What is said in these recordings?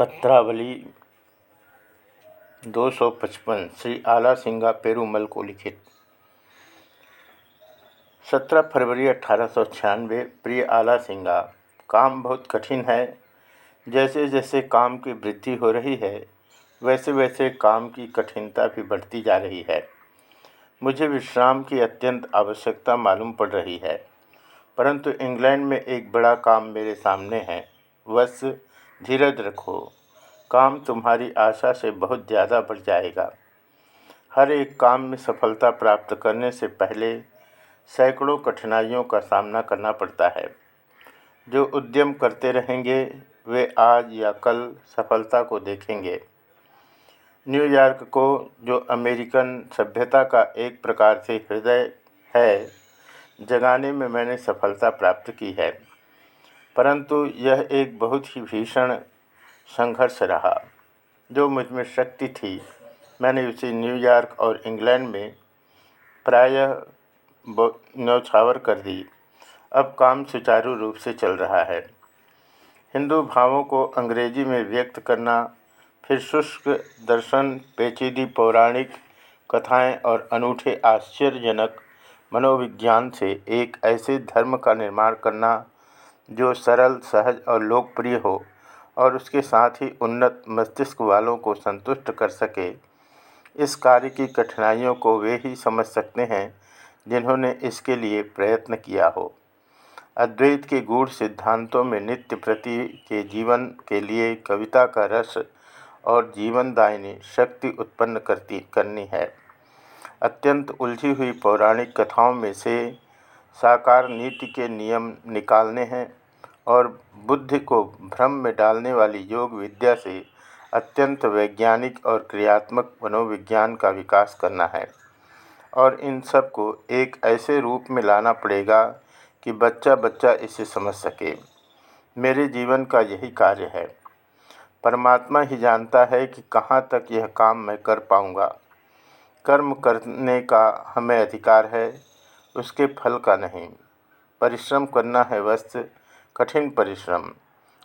पत्रावली दो सौ पचपन, श्री आला सिंगा पेरूमल को लिखित। सत्रह फरवरी अठारह सौ छियानवे, प्रिय आला सिंगा, काम बहुत कठिन है। जैसे जैसे काम की वृद्धि हो रही है वैसे वैसे काम की कठिनता भी बढ़ती जा रही है। मुझे विश्राम की अत्यंत आवश्यकता मालूम पड़ रही है, परंतु इंग्लैंड में एक बड़ा काम मेरे सामने है, बस धीरज रखो। काम तुम्हारी आशा से बहुत ज़्यादा बढ़ जाएगा। हर एक काम में सफलता प्राप्त करने से पहले सैकड़ों कठिनाइयों का सामना करना पड़ता है। जो उद्यम करते रहेंगे, वे आज या कल सफलता को देखेंगे। न्यूयॉर्क को, जो अमेरिकन सभ्यता का एक प्रकार से हृदय है, जगाने में मैंने सफलता प्राप्त की है। परंतु यह एक बहुत ही भीषण संघर्ष रहा। जो मुझमें शक्ति थी, मैंने उसे न्यूयॉर्क और इंग्लैंड में प्रायः न्यौछावर कर दी। अब काम सुचारू रूप से चल रहा है। हिंदू भावों को अंग्रेज़ी में व्यक्त करना, फिर शुष्क दर्शन, पेचीदी पौराणिक कथाएँ और अनूठे आश्चर्यजनक मनोविज्ञान से एक ऐसे धर्म का निर्माण करना जो सरल, सहज और लोकप्रिय हो और उसके साथ ही उन्नत मस्तिष्क वालों को संतुष्ट कर सके, इस कार्य की कठिनाइयों को वे ही समझ सकते हैं जिन्होंने इसके लिए प्रयत्न किया हो। अद्वैत के गूढ़ सिद्धांतों में नित्य प्रति के जीवन के लिए कविता का रस और जीवनदायिनी शक्ति उत्पन्न करती, करनी है। अत्यंत उलझी हुई पौराणिक कथाओं में से साकार नीति के नियम निकालने हैं। और बुद्धि को भ्रम में डालने वाली योग विद्या से अत्यंत वैज्ञानिक और क्रियात्मक मनोविज्ञान का विकास करना है। और इन सबको एक ऐसे रूप में लाना पड़ेगा कि बच्चा बच्चा इसे समझ सके। मेरे जीवन का यही कार्य है। परमात्मा ही जानता है कि कहाँ तक यह काम मैं कर पाऊँगा। कर्म करने का हमें अधिकार है, उसके फल का नहीं। परिश्रम करना है वस्तु कठिन परिश्रम,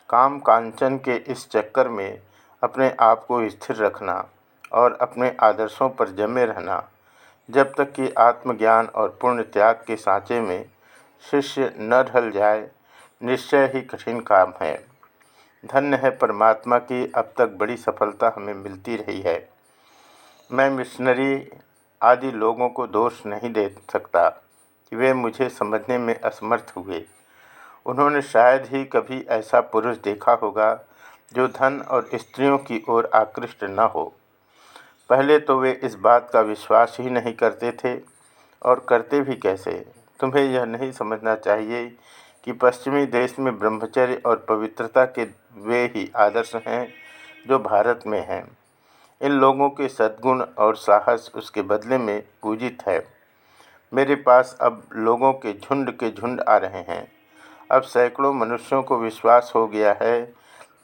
काम कांचन के इस चक्कर में अपने आप को स्थिर रखना और अपने आदर्शों पर जमे रहना। जब तक कि आत्मज्ञान और पूर्ण त्याग के सांचे में शिष्य न ढल जाए, निश्चय ही कठिन काम है। धन्य है परमात्मा की अब तक बड़ी सफलता हमें मिलती रही है। मैं मिशनरी आदि लोगों को दोष नहीं दे सकता। कि वे मुझे समझने में असमर्थ हुए। उन्होंने शायद ही कभी ऐसा पुरुष देखा होगा जो धन और स्त्रियों की ओर आकृष्ट न हो। पहले तो वे इस बात का विश्वास ही नहीं करते थे, और करते भी कैसे? तुम्हें यह नहीं समझना चाहिए कि पश्चिमी देश में ब्रह्मचर्य और पवित्रता के वे ही आदर्श हैं जो भारत में हैं। इन लोगों के सद्गुण और साहस उसके बदले में पूजित है। मेरे पास अब लोगों के झुंड के झुंड आ रहे हैं। अब सैकड़ों मनुष्यों को विश्वास हो गया है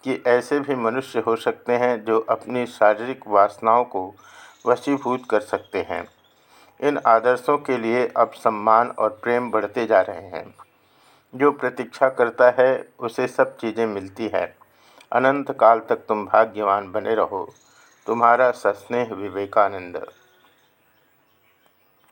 कि ऐसे भी मनुष्य हो सकते हैं जो अपनी शारीरिक वासनाओं को वशीभूत कर सकते हैं। इन आदर्शों के लिए अब सम्मान और प्रेम बढ़ते जा रहे हैं। जो प्रतीक्षा करता है, उसे सब चीज़ें मिलती हैं। अनंत काल तक तुम भाग्यवान बने रहो। तुम्हारा सस्नेह विवेकानंद।